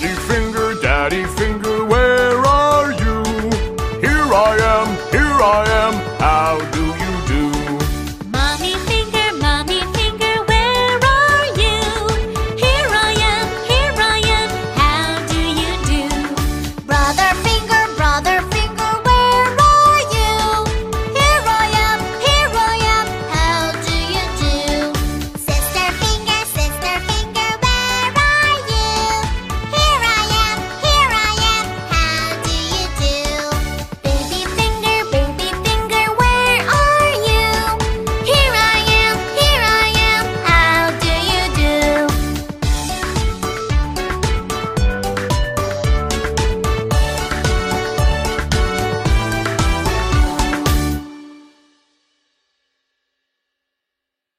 Daddy Finger, Daddy Finger, where are you? Here I am, here I am.